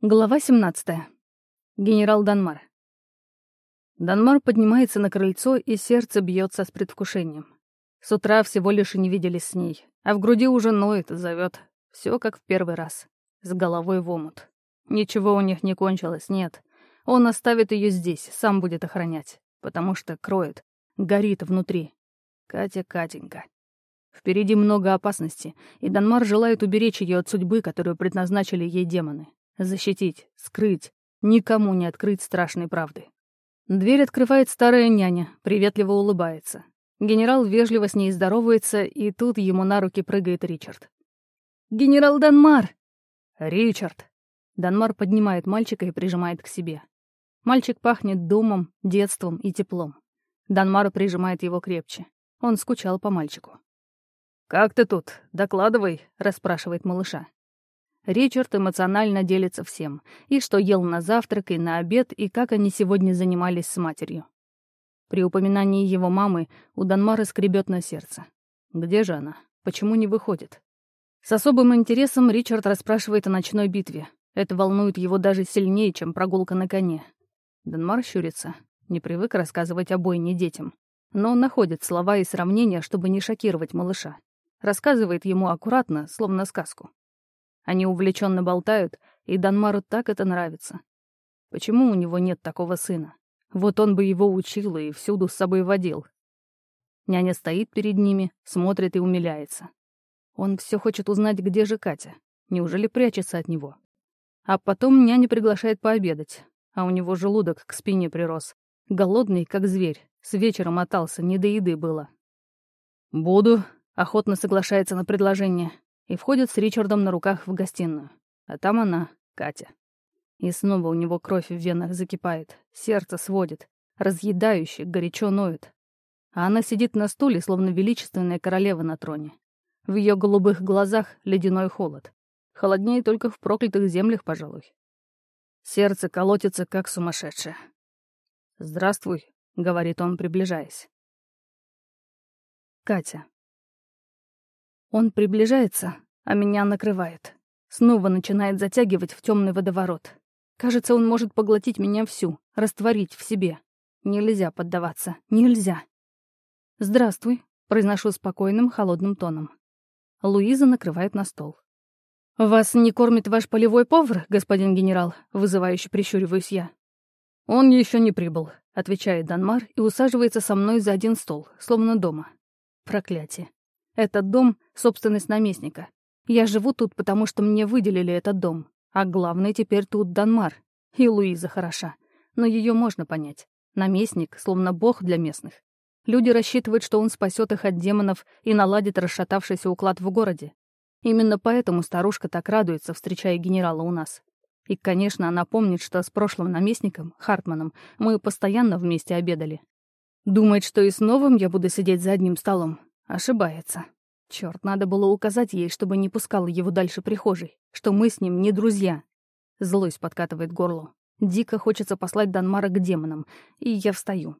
Глава 17. Генерал Данмар. Данмар поднимается на крыльцо, и сердце бьется с предвкушением. С утра всего лишь и не виделись с ней, а в груди уже ноет, зовет. Все как в первый раз. С головой в омут. Ничего у них не кончилось, нет. Он оставит ее здесь, сам будет охранять, потому что кроет, горит внутри. Катя, Катенька. Впереди много опасности, и Данмар желает уберечь ее от судьбы, которую предназначили ей демоны. Защитить, скрыть, никому не открыть страшной правды. Дверь открывает старая няня, приветливо улыбается. Генерал вежливо с ней здоровается, и тут ему на руки прыгает Ричард. «Генерал Данмар!» «Ричард!» Данмар поднимает мальчика и прижимает к себе. Мальчик пахнет домом, детством и теплом. Данмар прижимает его крепче. Он скучал по мальчику. «Как ты тут? Докладывай», — расспрашивает малыша. Ричард эмоционально делится всем. И что ел на завтрак, и на обед, и как они сегодня занимались с матерью. При упоминании его мамы у Данмара скребет на сердце. Где же она? Почему не выходит? С особым интересом Ричард расспрашивает о ночной битве. Это волнует его даже сильнее, чем прогулка на коне. Данмар щурится. Не привык рассказывать о бойне детям. Но он находит слова и сравнения, чтобы не шокировать малыша. Рассказывает ему аккуратно, словно сказку. Они увлеченно болтают, и Данмару так это нравится. Почему у него нет такого сына? Вот он бы его учил и всюду с собой водил. Няня стоит перед ними, смотрит и умиляется. Он все хочет узнать, где же Катя. Неужели прячется от него? А потом няня приглашает пообедать, а у него желудок к спине прирос. Голодный, как зверь, с вечера мотался, не до еды было. «Буду», — охотно соглашается на предложение и входит с Ричардом на руках в гостиную. А там она, Катя. И снова у него кровь в венах закипает, сердце сводит, разъедающе, горячо ноет. А она сидит на стуле, словно величественная королева на троне. В ее голубых глазах ледяной холод. Холоднее только в проклятых землях, пожалуй. Сердце колотится, как сумасшедшее. «Здравствуй», — говорит он, приближаясь. Катя. Он приближается, а меня накрывает. Снова начинает затягивать в темный водоворот. Кажется, он может поглотить меня всю, растворить в себе. Нельзя поддаваться, нельзя. «Здравствуй», — произношу спокойным, холодным тоном. Луиза накрывает на стол. «Вас не кормит ваш полевой повар, господин генерал?» — вызывающе прищуриваюсь я. «Он еще не прибыл», — отвечает Данмар и усаживается со мной за один стол, словно дома. Проклятие. Этот дом — собственность наместника. Я живу тут, потому что мне выделили этот дом. А главное, теперь тут Данмар. И Луиза хороша. Но ее можно понять. Наместник, словно бог для местных. Люди рассчитывают, что он спасет их от демонов и наладит расшатавшийся уклад в городе. Именно поэтому старушка так радуется, встречая генерала у нас. И, конечно, она помнит, что с прошлым наместником, Хартманом, мы постоянно вместе обедали. Думает, что и с новым я буду сидеть за одним столом. Ошибается. Черт, надо было указать ей, чтобы не пускала его дальше прихожей, что мы с ним не друзья. Злость подкатывает горло. Дико хочется послать Данмара к демонам, и я встаю.